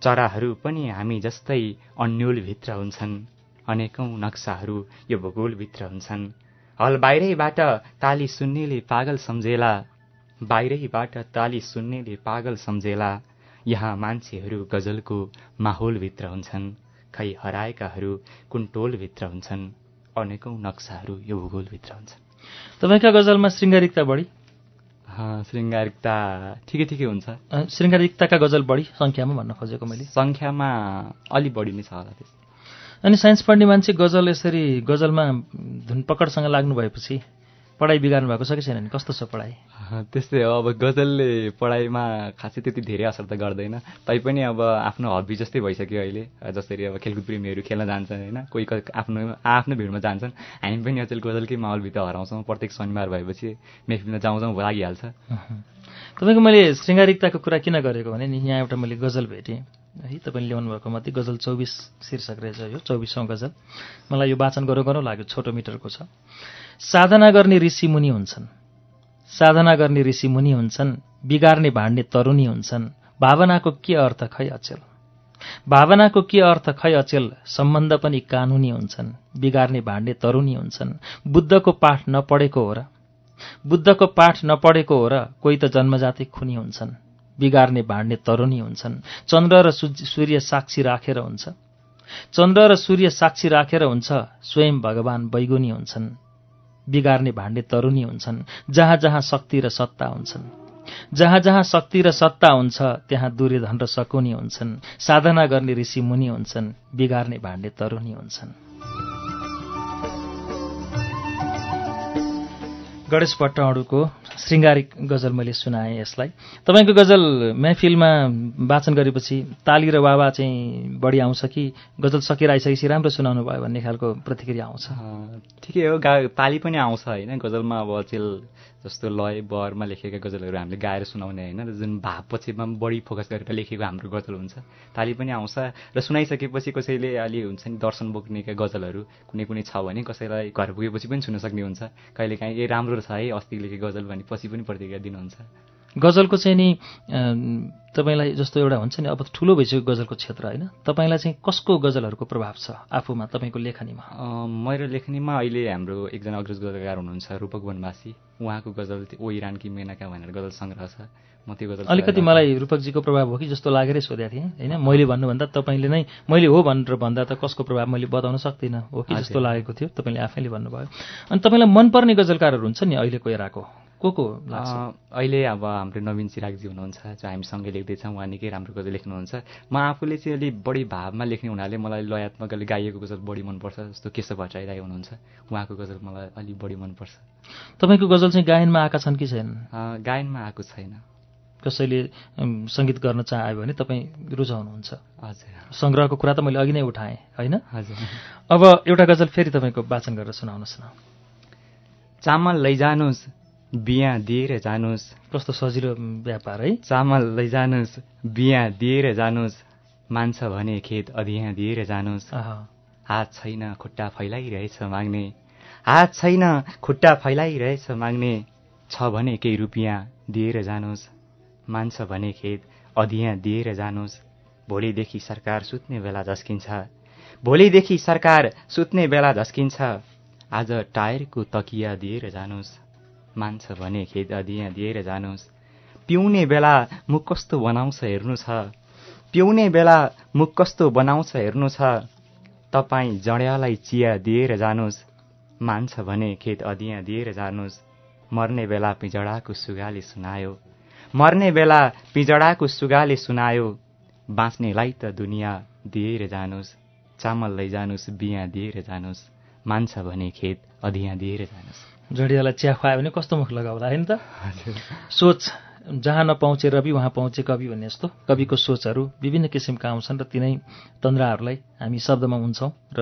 चराहरू पनि हामी जस्तै अन्यलभित्र हुन्छन्। अनेकौँ नक्साहरू यो भूगोलभित्र हुन्छन्। हल बाहिरैबाट ताली सुन्नेले पागल सम्झेला। बाहिरैबाट ताली सुन्नेले पागल सम्झेला। यहाँ मान्छेहरू गजलको माहौलभित्र हुन्छन्। खै हराएकाहरू कुन टोलभित्र हुन्छन्। अनेकौँ नक्साहरू यो भूगोलभित्र हुन्छन्। तपाईँका गजलमा श्रृङ्गारिकता बढी। श्रृङ्गारिकता ठिकै ठिकै हुन्छ। श्रृङ्गारिकताका गजल बढी सङ्ख्यामा भन्न खोजेको मैले। सङ्ख्यामा अलि बढी नै छ होला त्यस। अनि साइन्स पढ्ने मान्छे गजल यसरी गजलमा धुन पकडसँग लाग्नु भएपछि पढाइ बिगार्नु भएको छ कि छैन नि? कस्तो छ पढाइ? त्यस्तै हो। अब गजलले पढाइमा खासै त्यति धेरै असर त गर्दैन। तैपनि अब आफ्नो हबी जस्तै भइसक्यो अहिले। जसरी अब खेलकुद प्रेमीहरू खेल्न जान्छन् होइन? कोही आफ्नो आफ्नो भिडमा जान्छन्। हामी पनि अचेल गजलकै माहौलभित्र हराउँछौँ। प्रत्येक शनिबार भएपछि मेहफिलमा जाउँ जाउँ लागिहाल्छ तपाईँको मैले श्रृङ्गारिकताको कुरा किन गरेको भने नि यहाँ एउटा मैले गजल भेटेँ। है तपाईँले ल्याउनु भएको मध्ये गजल चौबिस शीर्षक रहेछ यो चौबिसौँ गजल। मलाई यो वाचन गरौँ गरौँ लाग्यो छोटो मिटरको छ। साधना गर्ने ऋषि मुनि हुन्छन्। साधना गर्ने ऋषि मुनि हुन्छन् बिगार्ने भाँड्ने तरुणी हुन्छन्। भावनाको के अर्थ खै अचेल? भावनाको के अर्थ खै अचेल? सम्बन्ध पनि कानुनी हुन्छन् बिगार्ने भाँड्ने तरुणी हुन्छन्। बुद्धको पाठ नपढेको हो र। बुद्धको पाठ नपढेको हो र कोही त जन्मजाति खुनी हुन्छन् बिगार्ने भाँड्ने तरुणी हुन्छन्। चन्द्र र सूर्य साक्षी राखेर हुन्छ। चन्द्र र सूर्य साक्षी राखेर हुन्छ स्वयं भगवान बैगुनी हुन्छन्। बिगार्ने भाण्डे तरुणी हुन्छन्। जहाँ जहाँ शक्ति र सत्ता हुन्छन्। जहाँ जहाँ शक्ति र सत्ता हुन्छ त्यहाँ दुर्योधन र सकुनी हुन्छन्। साधना गर्ने ऋषि मुनि हुन्छन्। बिगार्ने भाण्डे तरुणी हुन्छन्। गणेश भट्टहरूको श्रृङ्गारिक गजल मैले सुनाएँ यसलाई। तपाईँको गजल महफिलमा वाचन गरेपछि ताली र वावा चाहिँ बढी आउँछ कि गजल सकेर आइसकेपछि राम्रो सुनाउनु भयो भन्ने खालको प्रतिक्रिया आउँछ? ठिकै हो गा ताली पनि आउँछ होइन गजलमा अब अचेल जस्तो लय बरमा लेखेका गजलहरू हामीले गाएर सुनाउने होइन जुन भाव पछिमा बढी फोकस गरेर लेखेको हाम्रो गजल हुन्छ ताली पनि आउँछ र सुनाइसकेपछि कसैले अलि हुन्छ नि दर्शन बोक्नेका गजलहरू कुनै कुनै छ भने कसैलाई घर पुगेपछि पनि सुन्न सक्ने हुन्छ। कहिलेकाहीँ ए राम्रो छ है अस्ति लेखेको गजल भने पछि पनि प्रतिक्रिया दिनुहुन्छ। गजलको चाहिँ नि तपाईँलाई जस्तो एउटा हुन्छ नि अब ठुलो भइसक्यो गजलको क्षेत्र होइन तपाईँलाई चाहिँ कसको गजलहरूको प्रभाव छ आफूमा तपाईँको लेखनीमा? मेरो लेखनीमा अहिले हाम्रो एकजना अग्रज गजलकार हुनुहुन्छ रूपक वनवासी। उहाँको गजल ओ इरानकी मेनाका भनेर गजल सङ्ग्रह छ। म त्यो गजल अलिकति मलाई रूपकजीको प्रभाव हो कि जस्तो लागेरै सोधेको थिएँ होइन? मैले भन्नुभन्दा तपाईँले नै मैले हो भनेर भन्दा त कसको प्रभाव मैले बताउन सक्दिनँ हो कि जस्तो लागेको थियो तपाईँले आफैले भन्नुभयो। अनि तपाईँलाई मनपर्ने गजलकारहरू हुन्छ नि अहिलेको एराको। को को अहिले अब हाम्रो नवीन चिरागजी हुनुहुन्छ जो हामीसँगै लेख्दैछौँ उहाँ निकै राम्रो गजल लेख्नुहुन्छ। म आफूले चाहिँ अलिक बढी भावमा लेख्ने हुनाले मलाई लयात्मकले गाइएको गजल बढी मनपर्छ जस्तो केशव भट्टराई राई हुनुहुन्छ। उहाँको गजल मलाई अलिक बढी मनपर्छ। तपाईँको गजल चाहिँ गायनमा आएका छन् कि छैन? गायनमा आएको छैन। कसैले सङ्गीत गर्न चाह्यो भने तपाईँ रुचाउनुहुन्छ। हजुर। सङ्ग्रहको कुरा त मैले अघि नै उठाएँ होइन? हजुर। अब एउटा गजल फेरि तपाईँको वाचन गरेर सुनाउनुहोस् न। चामल लैजानुहोस् बिहा दिएर जानुहोस्। कस्तो सजिलो व्यापार है। चामल लैजानुहोस् बिहा दिएर जानुहोस्। मान्छ भने खेत अधिया दिएर जानुहोस्। हात छैन खुट्टा फैलाइरहेछ माग्ने। हात छैन खुट्टा फैलाइरहेछ माग्ने। छ भने केही रुपियाँ दिएर जानुहोस्। मान्छ भने खेत अधिया दिएर जानुहोस्। भोलिदेखि सरकार सुत्ने बेला झस्किन्छ। भोलिदेखि सरकार सुत्ने बेला झस्किन्छ। आज टायरको तकिया दिएर जानुहोस्। मान्छ भने खेत अधिया दिएर जानुहोस्। पिउने बेला मुख कस्तो बनाउँछ हेर्नु छ पिउने बेला मुख कस्तो बनाउँछ हेर्नु छ तपाईँ जड्यालाई चिया दिएर जानुहोस्। मान्छ भने खेत अधिया दिएर जानुहोस्। मर्ने बेला पिजडाको सुगाले सुनायो। मर्ने बेला पिजडाको सुगाले सुनायो। बाँच्नेलाई त दुनियाँ दिएर जानुहोस्। चामल लैजानुहोस् बिहा दिएर जानुहोस्। मान्छ भने खेत अधिया दिएर जानुहोस्। जडियालाई चिया खुवायो भने कस्तो मुख लगाउला होइन त? सोच जहाँ नपाउँचे रवि उहाँ पहुँचे कवि भन्ने जस्तो कविको सोचहरू विभिन्न किसिमका आउँछन् र तिनै तन्द्राहरूलाई हामी शब्दमा हुन्छौँ र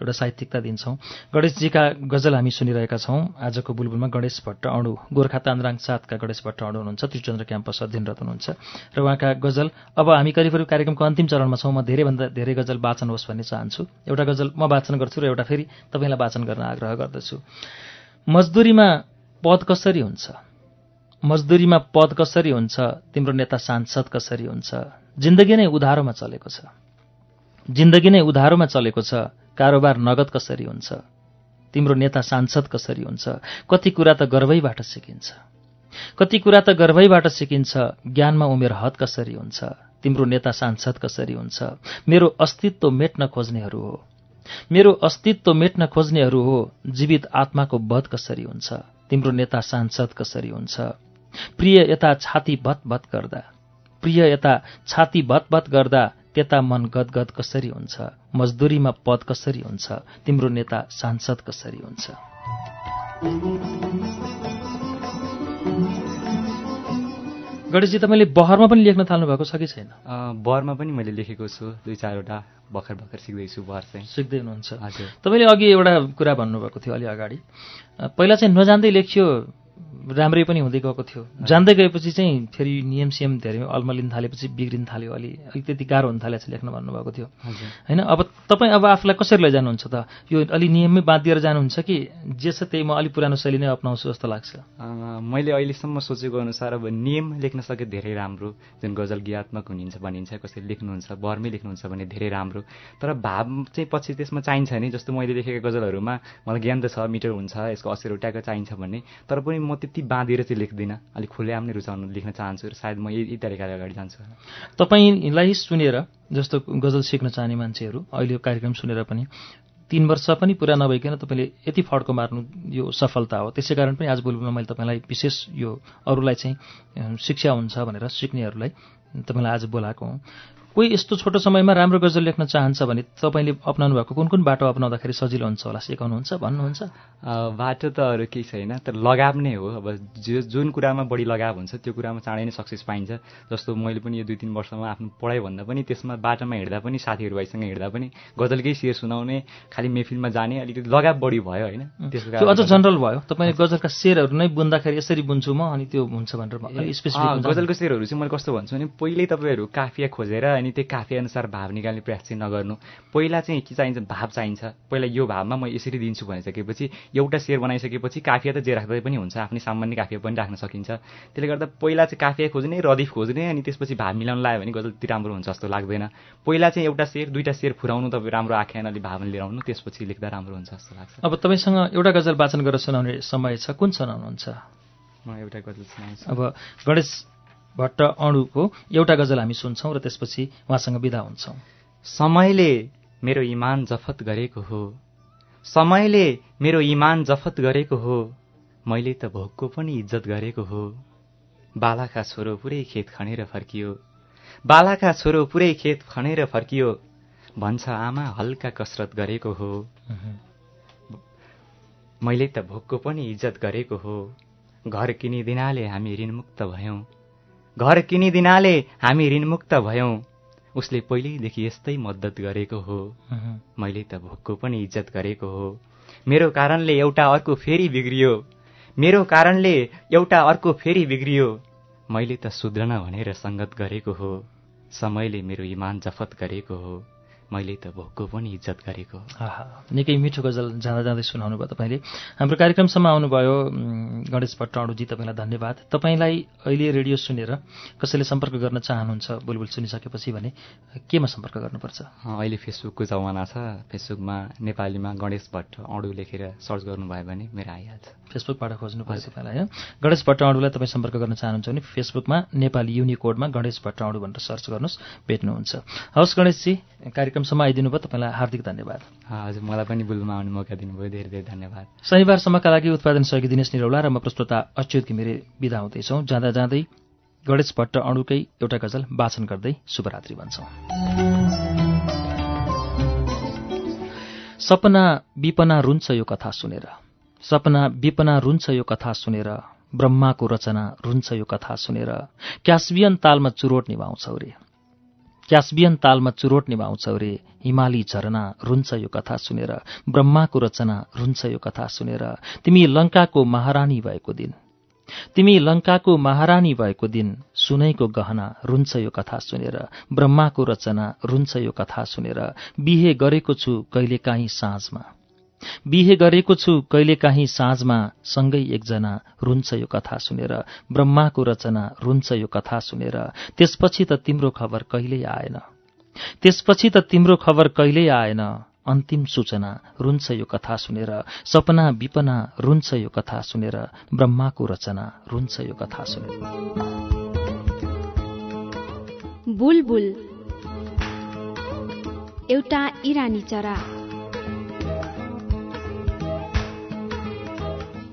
एउटा साहित्यिकता दिन्छौँ। गणेशजीका गजल हामी सुनिरहेका छौँ। आजको बुलबुलमा गणेश भट्ट अणु गोर्खा तान्द्राङ सातका गणेश भट्ट अणु हुनुहुन्छ त्रिचन्द्र क्याम्पस अध्ययनरत हुनुहुन्छ। र उहाँका गजल अब हामी करिब करिब कार्यक्रमको अन्तिम चरणमा छौँ। म धेरैभन्दा धेरै गजल वाचन होस् भन्ने चाहन्छु। एउटा गजल म वाचन गर्छु र एउटा फेरि तपाईँलाई वाचन गर्न आग्रह गर्दछु। मजदुरीमा पद कसरी हुन्छ? मजदुरीमा पद कसरी हुन्छ? तिम्रो नेता सांसद कसरी हुन्छ? जिन्दगी नै उधारोमा चलेको छ। जिन्दगी नै उधारोमा चलेको छ। कारोबार नगद कसरी हुन्छ? तिम्रो नेता सांसद कसरी हुन्छ? कति कुरा त गर्वैबाट सिकिन्छ। कति कुरा त गर्वैबाट सिकिन्छ। ज्ञानमा उमेर हद कसरी हुन्छ? तिम्रो नेता सांसद कसरी हुन्छ? मेरो अस्तित्व मेट्न खोज्नेहरू हो। मेरो अस्तित्व मेट्न खोज्नेहरू हो जीवित आत्माको वध कसरी हुन्छ? तिम्रो नेता सांसद कसरी हुन्छ? प्रिय यता छाती भत गर्दा। प्रिय यता छाती भत गर्दा त्यता मन गदगद कसरी हुन्छ? मजदुरीमा पद कसरी हुन्छ? तिम्रो नेता सांसद कसरी हुन्छ? गणेशजी तपाईँले बहरमा पनि लेख्न थाल्नु भएको छ कि छैन? अ, बरमा पनि मैले लेखेको छु दुई चारवटा भर्खर भर्खर सिक्दैछु बर चाहिँ। सिक्दै हुनुहुन्छ हजुर। तपाईँले अघि एउटा कुरा भन्नुभएको थियो अलि अगाडि। पहिला चाहिँ नजान्दै लेखियो राम्रै पनि हुँदै गएको थियो। जान्दै गएपछि चाहिँ फेरि नियम सियम धेरै अल्मलिन थालेपछि बिग्रिन थाल्यो अलि अलिक त्यति गाह्रो हुन थालेछ लेख्न भन्नुभएको थियो। होइन अब तपाईँ अब आफूलाई कसरी लैजानुहुन्छ त? यो अलि नियममै बाँधिएर जानुहुन्छ कि जे छ त्यही म अलिक पुरानो शैली नै अप्नाउँछु जस्तो लाग्छ? मैले अहिलेसम्म सोचेको अनुसार अब नियम लेख्न सके धेरै राम्रो जुन गजल गीतात्मक हुनिन्छ भनिन्छ कसैले लेख्नुहुन्छ बरमै लेख्नुहुन्छ भने धेरै राम्रो। तर भाव चाहिँ पछि त्यसमा चाहिन्छ नि जस्तो मैले लेखेका गजलहरूमा मलाई ज्ञान त छ मिटर हुन्छ यसको अक्षर ट्याग चाहिन्छ भन्ने। तर पनि म त्यति बाँधेर चाहिँ लेख्दिनँ। अलिक खुलेआम नै रुचाउनु लेख्न चाहन्छु। र सायद म यही तरिकाले अगाडि जान्छु। तपाईँलाई सुनेर जस्तो गजल सिक्न चाहने मान्छेहरू अहिले यो कार्यक्रम सुनेर पनि तिन वर्ष पनि पुरा नभइकन तपाईँले यति फड्को मार्नु यो सफलता हो। त्यसै कारण पनि आज बुलबुलमा मैले तपाईँलाई विशेष यो अरूलाई चाहिँ शिक्षा हुन्छ भनेर सिक्नेहरूलाई तपाईँलाई आज बोलाएको हुँ। कोही यस्तो छोटो समयमा राम्रो गजल लेख्न चाहन्छ भने तपाईँले अप्नाउनु भएको कुन कुन बाटो अप्नाउँदाखेरि सजिलो हुन्छ होला? सिकाउनुहुन्छ भन्नुहुन्छ? बाटो त अरू केही छैन तर लगाव नै हो। अब जो जुन कुरामा बढी लगाव हुन्छ त्यो कुरामा चाँडै नै सक्सेस पाइन्छ। जस्तो मैले पनि यो दुई तिन वर्षमा आफ्नो पढाइभन्दा पनि त्यसमा बाटोमा हिँड्दा पनि साथीहरू भाइसँग हिँड्दा पनि गजलकै शेर सुनाउने खालि मेहफिलमा जाने अलिकति लगाव बढी भयो होइन? त्यसको त्यो अझ जनरल भयो। तपाईँले गजलका शेरहरू नै बुन्दाखेरि यसरी बुन्छु म अनि त्यो हुन्छ भनेर गजलको शेरहरू चाहिँ मैले कस्तो भन्छु भने पहिल्यै तपाईँहरू काफिया खोजेर अनि त्यो काफिया अनुसार भाव निकाल्ने प्रयास चाहिँ नगर्नु। पहिला चाहिँ के चाहिन्छ? भाव चाहिन्छ। पहिला यो भावमा म यसरी दिन्छु भनिसकेपछि एउटा शेर बनाइसकेपछि काफिया त जे राख्दै पनि हुन्छ आफ्नै सामान्य काफिया पनि राख्न सकिन्छ। त्यसले गर्दा पहिला चाहिँ काफिया खोज्ने रदिफ खोज्ने अनि त्यसपछि भाव मिलाउन लायो भने गजल राम्रो हुन्छ जस्तो लाग्दैन। पहिला चाहिँ एउटा शेर दुईटा शेर फुराउनु तपाईँ राम्रो आख्यान अलि भाव लिएर आउनु त्यसपछि लेख्दा राम्रो हुन्छ जस्तो लाग्छ। अब तपाईँसँग एउटा गजल वाचन गरेर सुनाउने समय छ। कुन सुनाउनुहुन्छ? म एउटा गजल सुनाउँछु। अब गणेश भट्ट अणुको एउटा गजल हामी सुन्छौँ र त्यसपछि उहाँसँग विदा हुन्छौँ। समयले मेरो इमान जफत गरेको हो। समयले मेरो इमान जफत गरेको हो। मैले त भोकको पनि इज्जत गरेको हो। बालाका छोरो पुरै खेत खनेर फर्कियो। बालाका छोरो पुरै खेत खनेर फर्कियो। भन्छ आमा हल्का कसरत गरेको हो। मैले त भोकको पनि इज्जत गरेको हो। घर किनिदिनाले हामी ऋणमुक्त भयौँ। घर किनिदिनाले हामी ऋणमुक्त भयौँ। उसले पहिल्यैदेखि यस्तै मद्दत गरेको हो। मैले त भोकको पनि इज्जत गरेको हो। मेरो कारणले एउटा अर्को फेरि बिग्रियो। मेरो कारणले एउटा अर्को फेरि बिग्रियो। मैले त सुध्रन भनेर सङ्गत गरेको हो। समयले मेरो इमान जफत गरेको हो। मैले त भोकको पनि इज्जत गरेको निकै मिठो गजल जाँदा जाँदै सुनाउनु भयो तपाईँले। हाम्रो कार्यक्रमसम्म आउनुभयो गणेश भट्ट अणुजी तपाईँलाई धन्यवाद। तपाईँलाई अहिले रेडियो सुनेर कसैले सम्पर्क गर्न चाहनुहुन्छ बुलबुल सुनिसकेपछि भने केमा सम्पर्क गर्नुपर्छ? अहिले फेसबुकको जमाना छ। फेसबुकमा नेपालीमा गणेश भट्ट अडु लेखेर सर्च गर्नुभयो भने मेरो आइहाल्छ। फेसबुकबाट खोज्नु पऱ्यो तपाईँलाई होइन गणेश भट्ट अणुलाई तपाईँ सम्पर्क गर्न चाहनुहुन्छ भने फेसबुकमा नेपाली युनिकोडमा गणेश भट्ट अणु भनेर सर्च गर्नुहोस् भेट्नुहुन्छ। हवस् गणेशजी कार्यक्रमसम्म आइदिनु भयो तपाईँलाई हार्दिक धन्यवाद। हजुर मलाई पनि बुलबुलमा आउने मौका दिनुभयो धेरै धेरै धन्यवाद। शनिबारसम्मका लागि उत्पादन सहयोगी दिनेश निरौला र म प्रस्तुता अच्युत घिमिरे विदा हुँदैछौँ। जाँदा जाँदै गणेश भट्ट अणुकै एउटा गजल वाचन गर्दै शुभरात्रि भन्छौँ। सपना विपना रुन्छ यो कथा सुनेर। सपना विपना रुन्छ यो कथा सुनेर। ब्रह्माको रचना रुन्छ यो कथा सुनेर। क्यास्बियन तालमा चुरोट निभाउँछौ रे। क्यास्बियन तालमा चुरोट निभाउँछौ रे। हिमाली झरना रुन्छ यो कथा सुनेर। ब्रह्माको रचना रुन्छ यो कथा सुनेर। तिमी लङ्काको महारानी भएको दिन। तिमी लङ्काको महारानी भएको दिन। सुनैको गहना रुन्छ यो कथा सुनेर। ब्रह्माको रचना रुन्छ यो कथा सुनेर। बिहे गरेको छु कहिलेकाहीँ साँझमा। बिहे गरेको छु कहिलेकाहीँ साँझमा सँगै एकजना रुन्छ यो कथा सुनेर ब्रह्माको रचना रुन्छ यो कथा सुनेर। त्यसपछि त तिम्रो खबर कहिल्यै आएन। त्यसपछि त तिम्रो खबर कहिल्यै आएन। अन्तिम सूचना रुन्छ यो कथा सुनेर सपना विपना रुन्छ यो कथा सुनेर ब्रह्माको रचना रुन्छ यो कथा सुनेर। एउटा इरानी चरा।